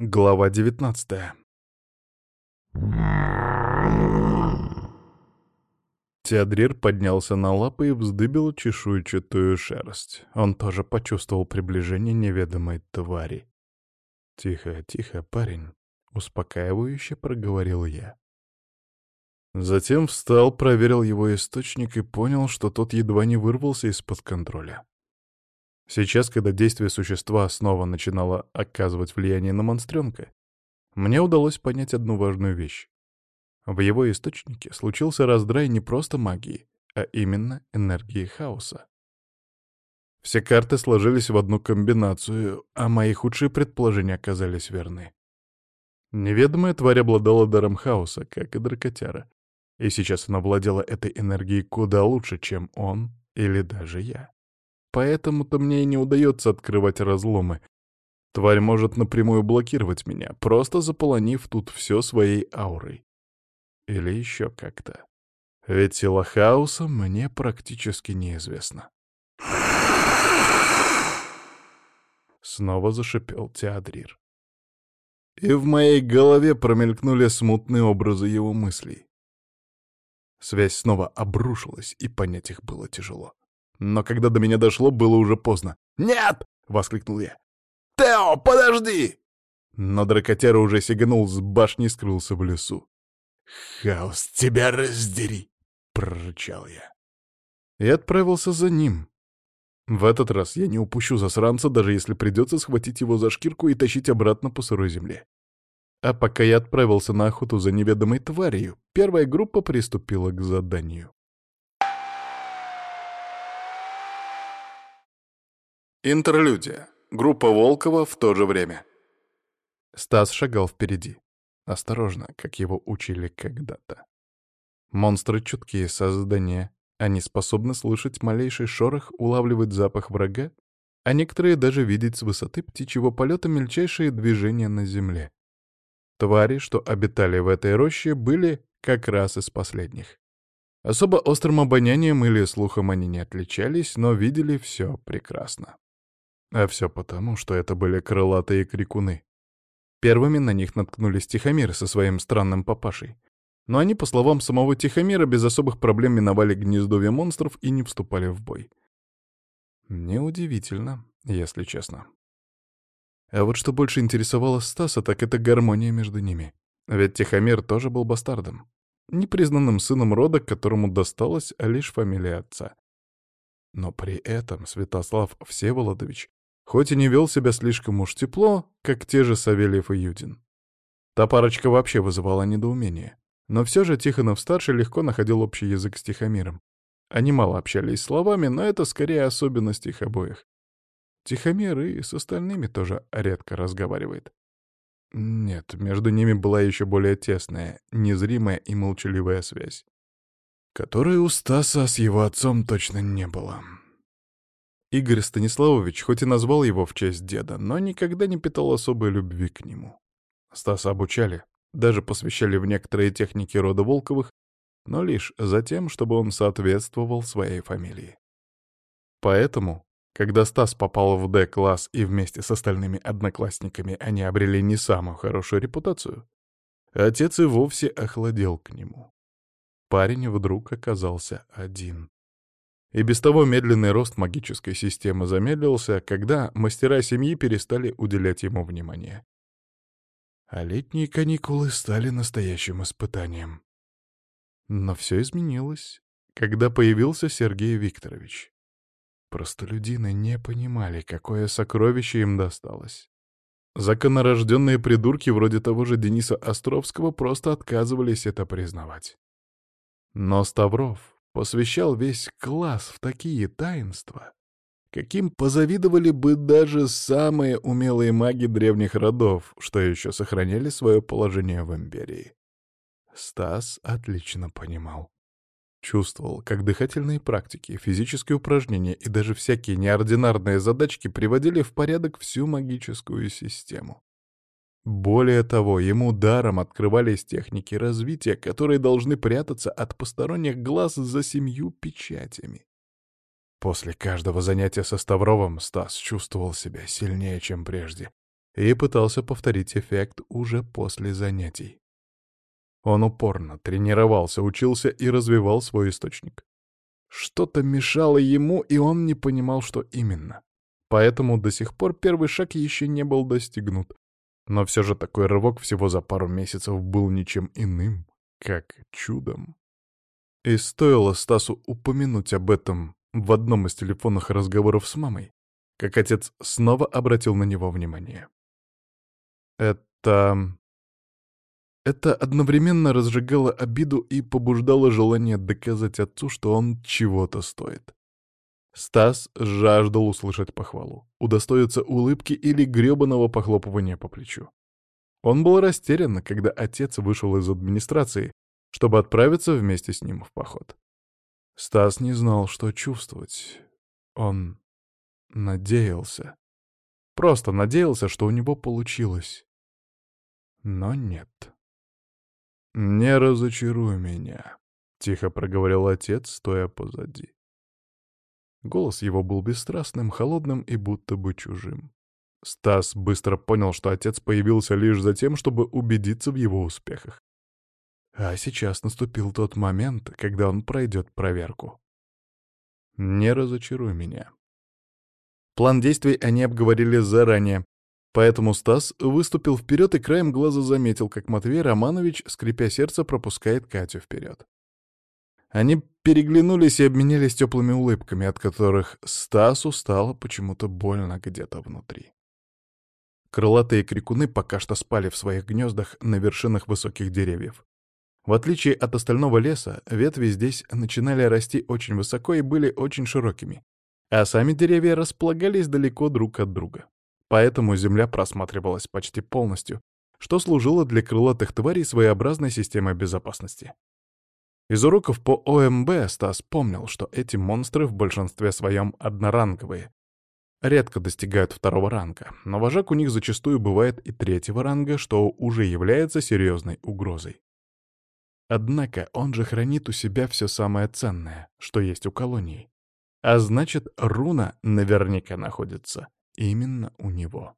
Глава 19 Теодрир поднялся на лапы и вздыбил чешуйчатую шерсть. Он тоже почувствовал приближение неведомой твари. «Тихо, тихо, парень», — успокаивающе проговорил я. Затем встал, проверил его источник и понял, что тот едва не вырвался из-под контроля. Сейчас, когда действие существа снова начинало оказывать влияние на монстренка, мне удалось понять одну важную вещь. В его источнике случился раздрай не просто магии, а именно энергии хаоса. Все карты сложились в одну комбинацию, а мои худшие предположения оказались верны. Неведомая тварь обладала даром хаоса, как и дракотяра, и сейчас она владела этой энергией куда лучше, чем он или даже я. Поэтому-то мне и не удается открывать разломы. Тварь может напрямую блокировать меня, просто заполонив тут все своей аурой. Или еще как-то. Ведь сила хаоса мне практически неизвестна. Снова зашипел Теодрир. И в моей голове промелькнули смутные образы его мыслей. Связь снова обрушилась, и понять их было тяжело. Но когда до меня дошло, было уже поздно. «Нет!» — воскликнул я. «Тео, подожди!» Но дракотяра уже сиганул с башни и скрылся в лесу. «Хаос, тебя раздери!» — прорычал я. И отправился за ним. В этот раз я не упущу засранца, даже если придется схватить его за шкирку и тащить обратно по сырой земле. А пока я отправился на охоту за неведомой тварью, первая группа приступила к заданию. Интерлюдия. Группа Волкова в то же время. Стас шагал впереди. Осторожно, как его учили когда-то. Монстры — чуткие создания. Они способны слышать малейший шорох, улавливать запах врага, а некоторые даже видеть с высоты птичьего полета мельчайшие движения на земле. Твари, что обитали в этой роще, были как раз из последних. Особо острым обонянием или слухом они не отличались, но видели все прекрасно. А все потому, что это были крылатые крикуны. Первыми на них наткнулись Тихомир со своим странным папашей. Но они, по словам самого Тихомира, без особых проблем миновали гнездовье монстров и не вступали в бой. Неудивительно, если честно. А вот что больше интересовало Стаса, так это гармония между ними. Ведь Тихомир тоже был бастардом. Непризнанным сыном рода, которому досталась лишь фамилия отца. Но при этом Святослав Всеволодович хоть и не вел себя слишком уж тепло, как те же Савельев и Юдин. Та парочка вообще вызывала недоумение. Но все же Тихонов-старший легко находил общий язык с Тихомиром. Они мало общались словами, но это скорее особенность их обоих. Тихомир и с остальными тоже редко разговаривает. Нет, между ними была еще более тесная, незримая и молчаливая связь, которой у Стаса с его отцом точно не было. Игорь Станиславович хоть и назвал его в честь деда, но никогда не питал особой любви к нему. Стаса обучали, даже посвящали в некоторые техники рода Волковых, но лишь за тем, чтобы он соответствовал своей фамилии. Поэтому, когда Стас попал в Д-класс и вместе с остальными одноклассниками они обрели не самую хорошую репутацию, отец и вовсе охладел к нему. Парень вдруг оказался один. И без того медленный рост магической системы замедлился, когда мастера семьи перестали уделять ему внимание. А летние каникулы стали настоящим испытанием. Но все изменилось, когда появился Сергей Викторович. Простолюдины не понимали, какое сокровище им досталось. Законорожденные придурки вроде того же Дениса Островского просто отказывались это признавать. Но Ставров, посвящал весь класс в такие таинства, каким позавидовали бы даже самые умелые маги древних родов, что еще сохраняли свое положение в империи. Стас отлично понимал. Чувствовал, как дыхательные практики, физические упражнения и даже всякие неординарные задачки приводили в порядок всю магическую систему. Более того, ему даром открывались техники развития, которые должны прятаться от посторонних глаз за семью печатями. После каждого занятия со Ставровым Стас чувствовал себя сильнее, чем прежде, и пытался повторить эффект уже после занятий. Он упорно тренировался, учился и развивал свой источник. Что-то мешало ему, и он не понимал, что именно. Поэтому до сих пор первый шаг еще не был достигнут. Но все же такой рывок всего за пару месяцев был ничем иным, как чудом. И стоило Стасу упомянуть об этом в одном из телефонных разговоров с мамой, как отец снова обратил на него внимание. Это... Это одновременно разжигало обиду и побуждало желание доказать отцу, что он чего-то стоит. Стас жаждал услышать похвалу, удостоиться улыбки или грёбаного похлопывания по плечу. Он был растерян, когда отец вышел из администрации, чтобы отправиться вместе с ним в поход. Стас не знал, что чувствовать. Он надеялся. Просто надеялся, что у него получилось. Но нет. «Не разочаруй меня», — тихо проговорил отец, стоя позади. Голос его был бесстрастным, холодным и будто бы чужим. Стас быстро понял, что отец появился лишь за тем, чтобы убедиться в его успехах. А сейчас наступил тот момент, когда он пройдет проверку. Не разочаруй меня. План действий они обговорили заранее, поэтому Стас выступил вперед и краем глаза заметил, как Матвей Романович, скрипя сердце, пропускает Катю вперед. Они переглянулись и обменялись теплыми улыбками, от которых Стасу стало почему-то больно где-то внутри. Крылатые крикуны пока что спали в своих гнездах на вершинах высоких деревьев. В отличие от остального леса, ветви здесь начинали расти очень высоко и были очень широкими, а сами деревья располагались далеко друг от друга. Поэтому земля просматривалась почти полностью, что служило для крылатых тварей своеобразной системой безопасности. Из уроков по ОМБ Стас помнил, что эти монстры в большинстве своем одноранговые. Редко достигают второго ранга, но вожак у них зачастую бывает и третьего ранга, что уже является серьезной угрозой. Однако он же хранит у себя все самое ценное, что есть у колонии. А значит, руна наверняка находится именно у него.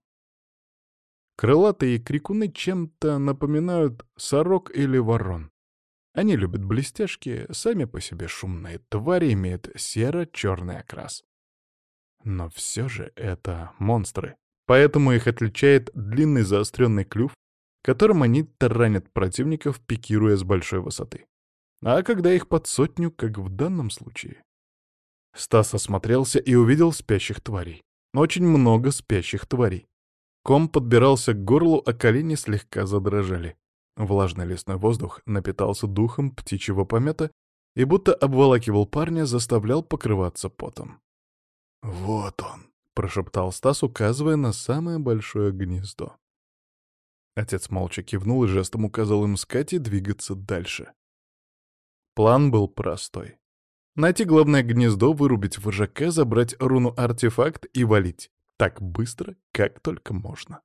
Крылатые крикуны чем-то напоминают сорок или ворон. Они любят блестяшки, сами по себе шумные твари имеют серо-черный окрас. Но все же это монстры, поэтому их отличает длинный заостренный клюв которым они таранят противников, пикируя с большой высоты. А когда их под сотню, как в данном случае. Стас осмотрелся и увидел спящих тварей. Очень много спящих тварей. Ком подбирался к горлу, а колени слегка задрожали. Влажный лесной воздух напитался духом птичьего помета и будто обволакивал парня, заставлял покрываться потом. «Вот он», — прошептал Стас, указывая на самое большое гнездо. Отец молча кивнул и жестом указал им с Катей двигаться дальше. План был простой. Найти главное гнездо, вырубить вожака, забрать руну-артефакт и валить. Так быстро, как только можно.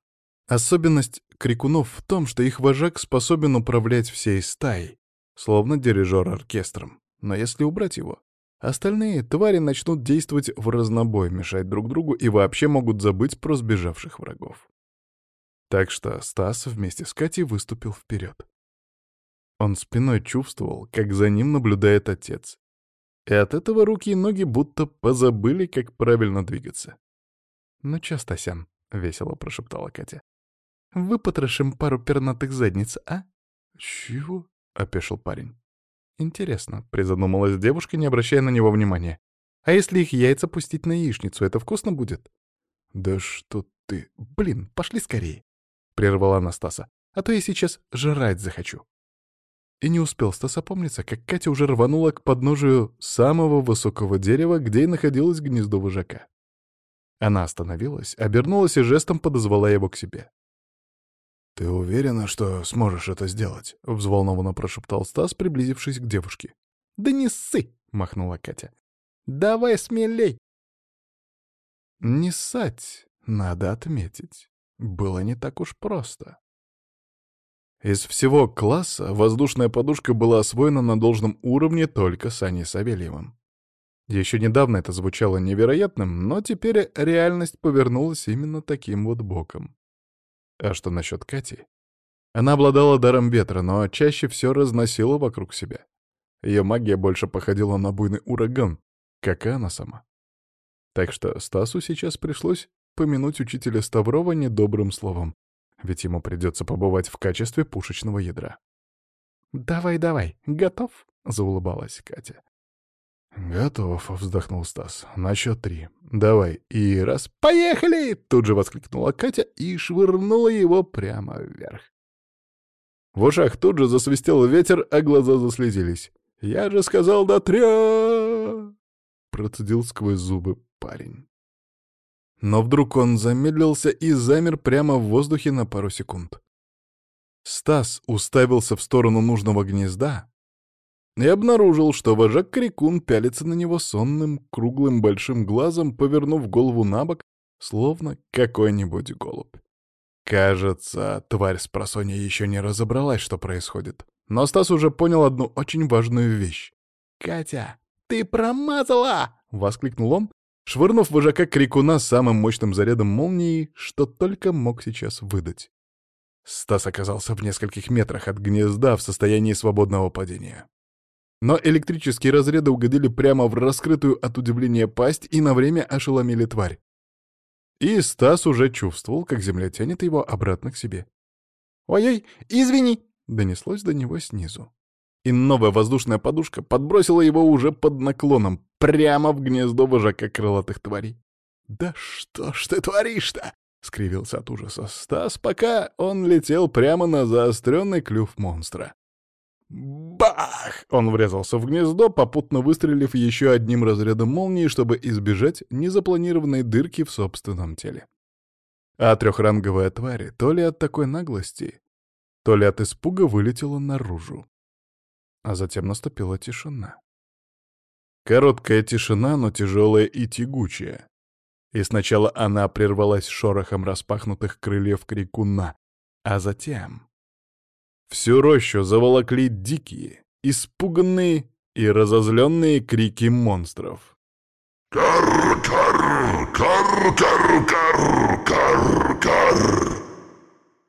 Особенность крикунов в том, что их вожак способен управлять всей стаей, словно дирижер оркестром. Но если убрать его, остальные твари начнут действовать в разнобой, мешать друг другу и вообще могут забыть про сбежавших врагов. Так что Стас вместе с Катей выступил вперед. Он спиной чувствовал, как за ним наблюдает отец. И от этого руки и ноги будто позабыли, как правильно двигаться. «Ну чё, Стасян?» — весело прошептала Катя. «Выпотрошим пару пернатых задниц, а?» «Чего?» — опешил парень. «Интересно», — призадумалась девушка, не обращая на него внимания. «А если их яйца пустить на яичницу, это вкусно будет?» «Да что ты... Блин, пошли скорее!» — прервала Анастаса. «А то я сейчас жрать захочу». И не успел Стас опомниться, как Катя уже рванула к подножию самого высокого дерева, где и находилось гнездо вожака. Она остановилась, обернулась и жестом подозвала его к себе. «Ты уверена, что сможешь это сделать?» — взволнованно прошептал Стас, приблизившись к девушке. «Да не ссы!» — махнула Катя. «Давай смелей!» Не ссать, надо отметить было не так уж просто. Из всего класса воздушная подушка была освоена на должном уровне только Саней Савельевым. Еще недавно это звучало невероятным, но теперь реальность повернулась именно таким вот боком. А что насчет Кати? Она обладала даром ветра, но чаще все разносила вокруг себя. Ее магия больше походила на буйный ураган, как и она сама. Так что Стасу сейчас пришлось помянуть учителя Ставрова недобрым словом, ведь ему придется побывать в качестве пушечного ядра. «Давай, давай, готов?» — заулыбалась Катя. «Готов», — вздохнул Стас. «На счет три. Давай. И раз. Поехали!» — тут же воскликнула Катя и швырнула его прямо вверх. В ушах тут же засвистел ветер, а глаза заслезились. «Я же сказал до тря!» — процедил сквозь зубы парень. Но вдруг он замедлился и замер прямо в воздухе на пару секунд. Стас уставился в сторону нужного гнезда, и обнаружил, что вожак Крикун пялится на него сонным, круглым большим глазом, повернув голову на бок, словно какой-нибудь голубь. Кажется, тварь с просонья еще не разобралась, что происходит. Но Стас уже понял одну очень важную вещь. «Катя, ты промазала!» — воскликнул он, швырнув вожака Крикуна самым мощным зарядом молнии, что только мог сейчас выдать. Стас оказался в нескольких метрах от гнезда в состоянии свободного падения. Но электрические разряды угодили прямо в раскрытую от удивления пасть и на время ошеломили тварь. И Стас уже чувствовал, как земля тянет его обратно к себе. «Ой-ой, извини!» — донеслось до него снизу. И новая воздушная подушка подбросила его уже под наклоном, прямо в гнездо вожака крылатых тварей. «Да что ж ты творишь-то?» — скривился от ужаса Стас, пока он летел прямо на заостренный клюв монстра. Бах! Он врезался в гнездо, попутно выстрелив еще одним разрядом молнии, чтобы избежать незапланированной дырки в собственном теле. А трехранговая тварь то ли от такой наглости, то ли от испуга вылетела наружу. А затем наступила тишина. Короткая тишина, но тяжелая и тягучая. И сначала она прервалась шорохом распахнутых крыльев крикуна, а затем Всю рощу заволокли дикие, испуганные и разозленные крики монстров. «Кар-кар! Кар-кар-кар! Кар-кар!»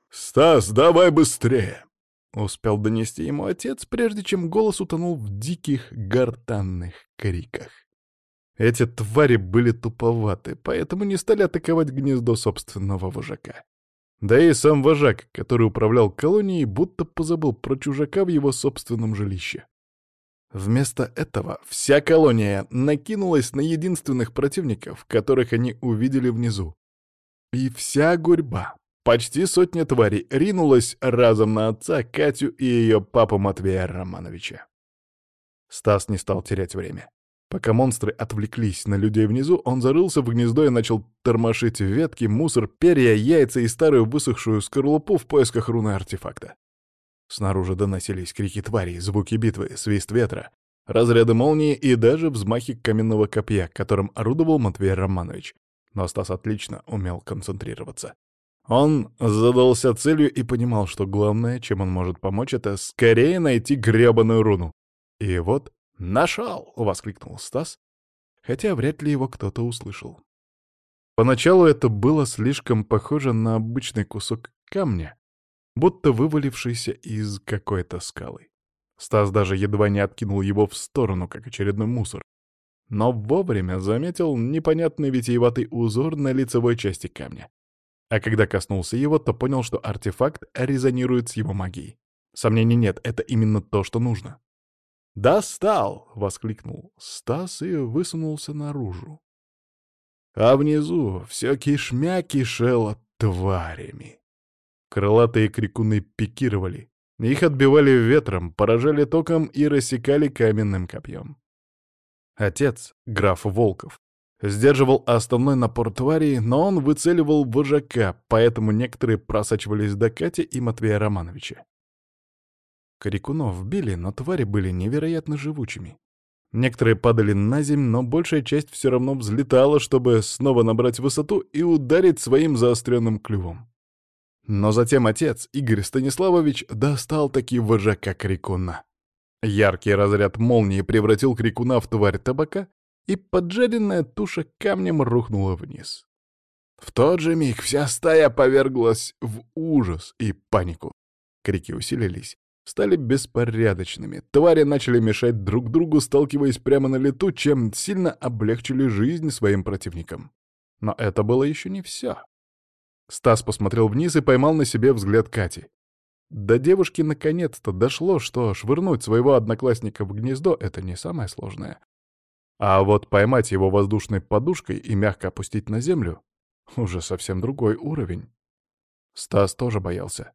«Стас, давай быстрее!» — успел донести ему отец, прежде чем голос утонул в диких гортанных криках. Эти твари были туповаты, поэтому не стали атаковать гнездо собственного вожака. Да и сам вожак, который управлял колонией, будто позабыл про чужака в его собственном жилище. Вместо этого вся колония накинулась на единственных противников, которых они увидели внизу. И вся гурьба, почти сотня тварей, ринулась разом на отца, Катю и ее папу Матвея Романовича. Стас не стал терять время. Пока монстры отвлеклись на людей внизу, он зарылся в гнездо и начал тормошить ветки, мусор, перья, яйца и старую высохшую скорлупу в поисках руны артефакта. Снаружи доносились крики тварей, звуки битвы, свист ветра, разряды молнии и даже взмахи каменного копья, которым орудовал Матвей Романович. Но Стас отлично умел концентрироваться. Он задался целью и понимал, что главное, чем он может помочь, это скорее найти грёбаную руну. И вот «Нашел!» — воскликнул Стас, хотя вряд ли его кто-то услышал. Поначалу это было слишком похоже на обычный кусок камня, будто вывалившийся из какой-то скалы. Стас даже едва не откинул его в сторону, как очередной мусор. Но вовремя заметил непонятный витиеватый узор на лицевой части камня. А когда коснулся его, то понял, что артефакт резонирует с его магией. Сомнений нет, это именно то, что нужно. «Достал!» — воскликнул Стас и высунулся наружу. А внизу все кишмя кишело тварями. Крылатые крикуны пикировали. Их отбивали ветром, поражали током и рассекали каменным копьем. Отец, граф Волков, сдерживал основной напор твари, но он выцеливал вожака, поэтому некоторые просачивались до Кати и Матвея Романовича. Корякунов били, но твари были невероятно живучими. Некоторые падали на земь, но большая часть все равно взлетала, чтобы снова набрать высоту и ударить своим заостренным клювом. Но затем отец, Игорь Станиславович, достал таки вожака крикуна. Яркий разряд молнии превратил крикуна в тварь табака, и поджаренная туша камнем рухнула вниз. В тот же миг вся стая поверглась в ужас и панику. Крики усилились, стали беспорядочными. Твари начали мешать друг другу, сталкиваясь прямо на лету, чем сильно облегчили жизнь своим противникам. Но это было еще не все. Стас посмотрел вниз и поймал на себе взгляд Кати. До девушки наконец-то дошло, что швырнуть своего одноклассника в гнездо — это не самое сложное. А вот поймать его воздушной подушкой и мягко опустить на землю — уже совсем другой уровень. Стас тоже боялся.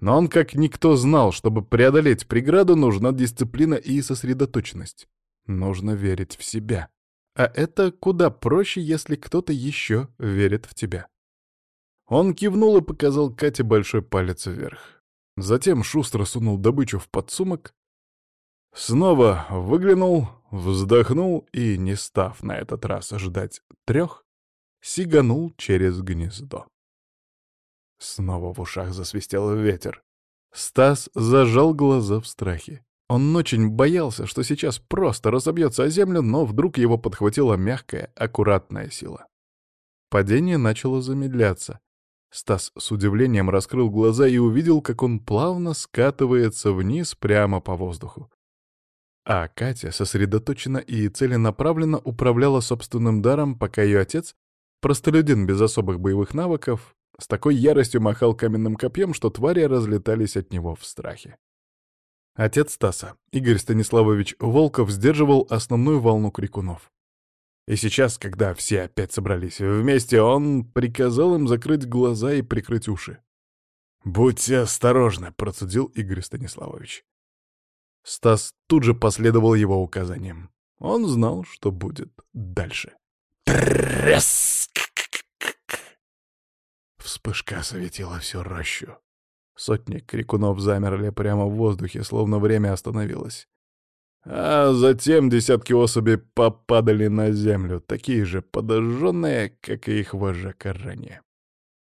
Но он как никто знал, чтобы преодолеть преграду, нужна дисциплина и сосредоточенность. Нужно верить в себя. А это куда проще, если кто-то еще верит в тебя. Он кивнул и показал Кате большой палец вверх. Затем шустро сунул добычу в подсумок, снова выглянул, вздохнул и, не став на этот раз ждать трех, сиганул через гнездо. Снова в ушах засвистел ветер. Стас зажал глаза в страхе. Он очень боялся, что сейчас просто разобьется о землю, но вдруг его подхватила мягкая, аккуратная сила. Падение начало замедляться. Стас с удивлением раскрыл глаза и увидел, как он плавно скатывается вниз прямо по воздуху. А Катя сосредоточенно и целенаправленно управляла собственным даром, пока ее отец, простолюдин без особых боевых навыков, с такой яростью махал каменным копьем, что твари разлетались от него в страхе. Отец Стаса, Игорь Станиславович Волков, сдерживал основную волну крикунов. И сейчас, когда все опять собрались вместе, он приказал им закрыть глаза и прикрыть уши. «Будьте осторожны», — процедил Игорь Станиславович. Стас тут же последовал его указаниям. Он знал, что будет дальше. Треск! Вспышка осветила всю рощу. Сотни крикунов замерли прямо в воздухе, словно время остановилось. А затем десятки особей попадали на землю, такие же подожженные, как и их вожак ранее.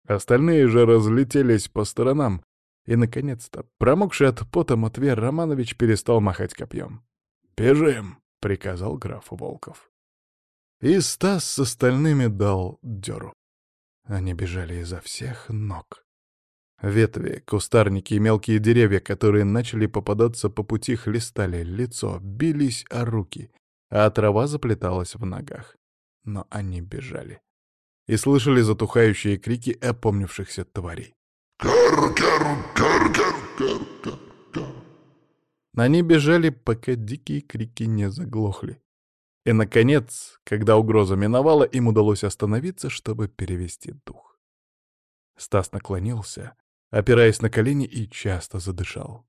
Остальные же разлетелись по сторонам, и, наконец-то, промокший от пота Матвей Романович перестал махать копьем. «Бежим!» — приказал граф Волков. И Стас с остальными дал дёру. Они бежали изо всех ног. Ветви, кустарники и мелкие деревья, которые начали попадаться по пути, хлестали лицо, бились о руки, а трава заплеталась в ногах. Но они бежали. И слышали затухающие крики опомнившихся тварей. «Кар, кар, кар, кар, кар, кар, кар». Они бежали, пока дикие крики не заглохли. И, наконец, когда угроза миновала, им удалось остановиться, чтобы перевести дух. Стас наклонился, опираясь на колени, и часто задышал.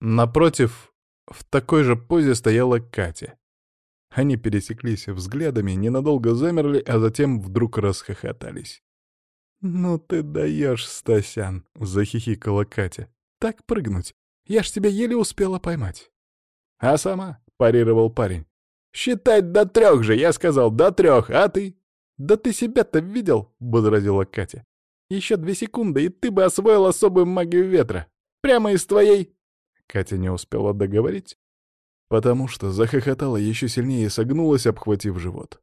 Напротив, в такой же позе стояла Катя. Они пересеклись взглядами, ненадолго замерли, а затем вдруг расхохотались. «Ну ты даешь, Стасян!» — захихикала Катя. «Так прыгнуть! Я ж тебя еле успела поймать!» «А сама?» — парировал парень. «Считать до трех же, я сказал, до трех, а ты?» «Да ты себя-то видел?» — возразила Катя. «Еще две секунды, и ты бы освоил особую магию ветра. Прямо из твоей...» Катя не успела договорить, потому что захохотала еще сильнее и согнулась, обхватив живот.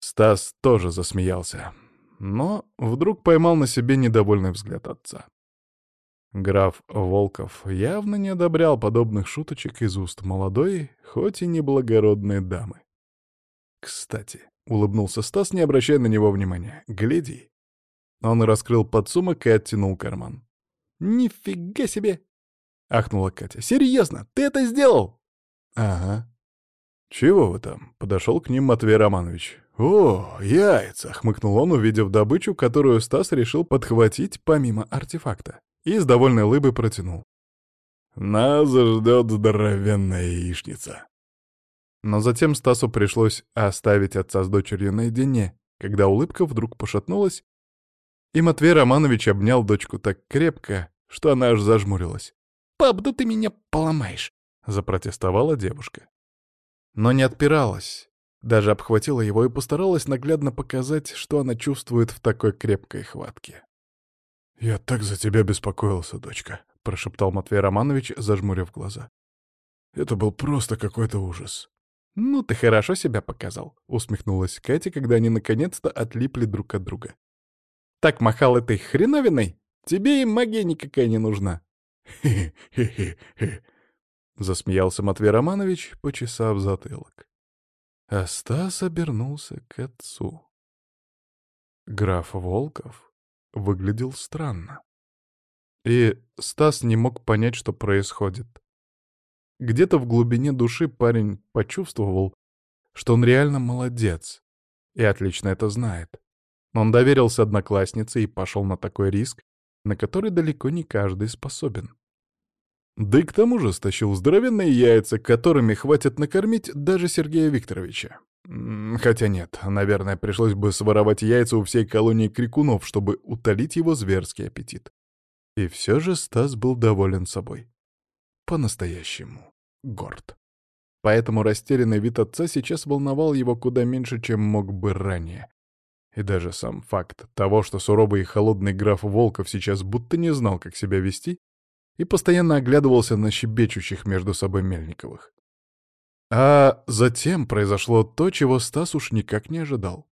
Стас тоже засмеялся, но вдруг поймал на себе недовольный взгляд отца. Граф Волков явно не одобрял подобных шуточек из уст молодой, хоть и неблагородной дамы. «Кстати», — улыбнулся Стас, не обращая на него внимания, — «гляди». Он раскрыл подсумок и оттянул карман. «Нифига себе!» — ахнула Катя. «Серьезно, ты это сделал?» «Ага». «Чего вы там?» — подошел к ним Матвей Романович. «О, яйца!» — хмыкнул он, увидев добычу, которую Стас решил подхватить помимо артефакта и с довольной улыбой протянул. «Нас ждет здоровенная яичница». Но затем Стасу пришлось оставить отца с дочерью наедине, когда улыбка вдруг пошатнулась, и Матвей Романович обнял дочку так крепко, что она аж зажмурилась. «Пап, да ты меня поломаешь!» — запротестовала девушка. Но не отпиралась, даже обхватила его и постаралась наглядно показать, что она чувствует в такой крепкой хватке. «Я так за тебя беспокоился, дочка», — прошептал Матвей Романович, зажмурив глаза. «Это был просто какой-то ужас. «Ну, ты хорошо себя показал», — усмехнулась Катя, когда они наконец-то отлипли друг от друга. «Так махал этой хреновиной? Тебе и магия никакая не нужна». «Хе-хе-хе-хе», — засмеялся Матвей Романович, почесав затылок. А Стас обернулся к отцу. Граф Волков выглядел странно. И Стас не мог понять, что происходит. Где-то в глубине души парень почувствовал, что он реально молодец, и отлично это знает. Он доверился однокласснице и пошел на такой риск, на который далеко не каждый способен. Да и к тому же стащил здоровенные яйца, которыми хватит накормить даже Сергея Викторовича. Хотя нет, наверное, пришлось бы своровать яйца у всей колонии крикунов, чтобы утолить его зверский аппетит. И все же Стас был доволен собой. По-настоящему горд. Поэтому растерянный вид отца сейчас волновал его куда меньше, чем мог бы ранее. И даже сам факт того, что суровый и холодный граф Волков сейчас будто не знал, как себя вести, и постоянно оглядывался на щебечущих между собой Мельниковых. А затем произошло то, чего Стас уж никак не ожидал.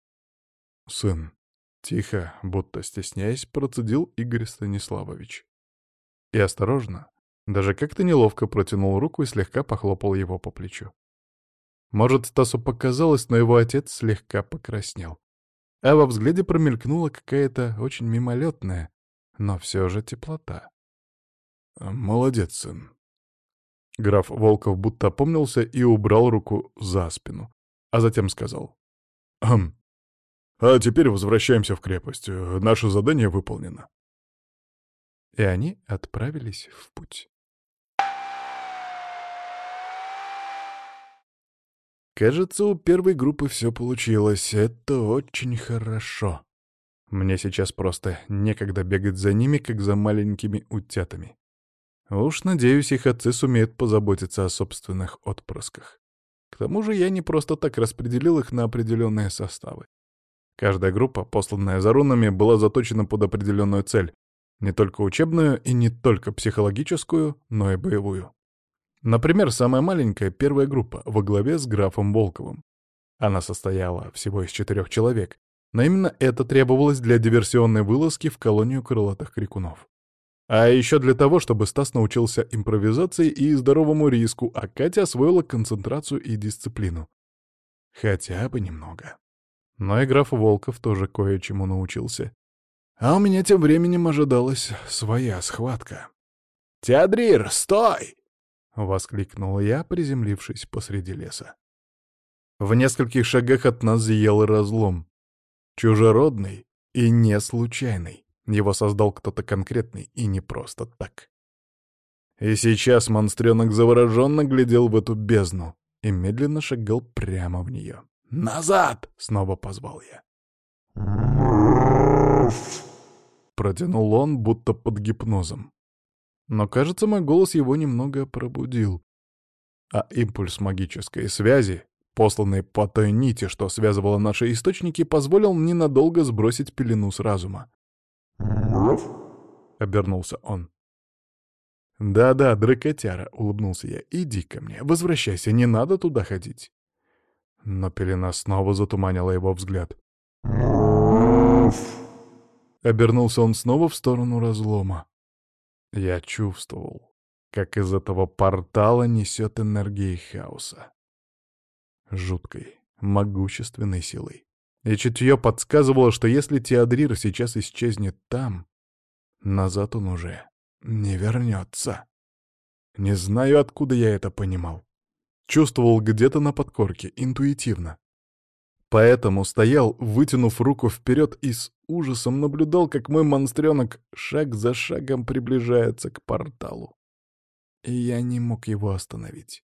«Сын», — тихо, будто стесняясь, процедил Игорь Станиславович. И осторожно, даже как-то неловко протянул руку и слегка похлопал его по плечу. Может, Стасу показалось, но его отец слегка покраснел. А во взгляде промелькнула какая-то очень мимолетная, но все же теплота. «Молодец, сын». Граф Волков будто опомнился и убрал руку за спину, а затем сказал. «Хм. А теперь возвращаемся в крепость. Наше задание выполнено». И они отправились в путь. Кажется, у первой группы все получилось. Это очень хорошо. Мне сейчас просто некогда бегать за ними, как за маленькими утятами. Уж, надеюсь, их отцы сумеют позаботиться о собственных отпрысках. К тому же я не просто так распределил их на определенные составы. Каждая группа, посланная за рунами, была заточена под определенную цель, не только учебную и не только психологическую, но и боевую. Например, самая маленькая первая группа во главе с графом Волковым. Она состояла всего из четырех человек, но именно это требовалось для диверсионной вылазки в колонию крылатых крикунов. А еще для того, чтобы Стас научился импровизации и здоровому риску, а Катя освоила концентрацию и дисциплину. Хотя бы немного. Но и граф Волков тоже кое-чему научился. А у меня тем временем ожидалась своя схватка. «Теодрир, стой!» — воскликнул я, приземлившись посреди леса. В нескольких шагах от нас зиял разлом. Чужеродный и не случайный. Его создал кто-то конкретный и не просто так. И сейчас монстренок завороженно глядел в эту бездну и медленно шагал прямо в нее. «Назад!» — снова позвал я. Протянул он, будто под гипнозом. Но, кажется, мой голос его немного пробудил. А импульс магической связи, посланный по той нити, что связывала наши источники, позволил ненадолго сбросить пелену с разума. — обернулся он. «Да-да, дракотяра», — улыбнулся я. «Иди ко мне, возвращайся, не надо туда ходить». Но пелена снова затуманила его взгляд. Обернулся он снова в сторону разлома. Я чувствовал, как из этого портала несет энергией хаоса. Жуткой, могущественной силой. И чутье подсказывало, что если Теодрир сейчас исчезнет там, назад он уже не вернется. Не знаю, откуда я это понимал. Чувствовал где-то на подкорке, интуитивно. Поэтому стоял, вытянув руку вперед и с ужасом наблюдал, как мой монстренок шаг за шагом приближается к порталу. И я не мог его остановить.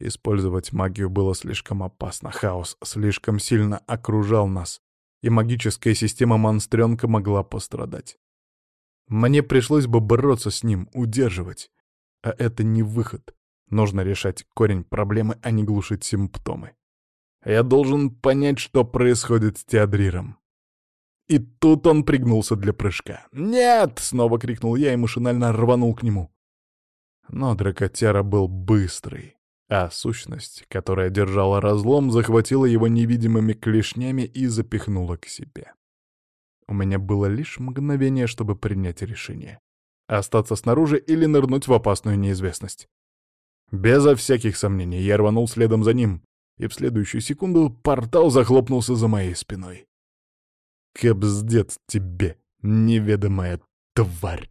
Использовать магию было слишком опасно, хаос слишком сильно окружал нас, и магическая система монстренка могла пострадать. Мне пришлось бы бороться с ним, удерживать. А это не выход. Нужно решать корень проблемы, а не глушить симптомы. Я должен понять, что происходит с Теодриром. И тут он пригнулся для прыжка. «Нет!» — снова крикнул я и машинально рванул к нему. Но дракотяра был быстрый. А сущность, которая держала разлом, захватила его невидимыми клешнями и запихнула к себе. У меня было лишь мгновение, чтобы принять решение. Остаться снаружи или нырнуть в опасную неизвестность. Безо всяких сомнений я рванул следом за ним, и в следующую секунду портал захлопнулся за моей спиной. Кобздец тебе, неведомая тварь!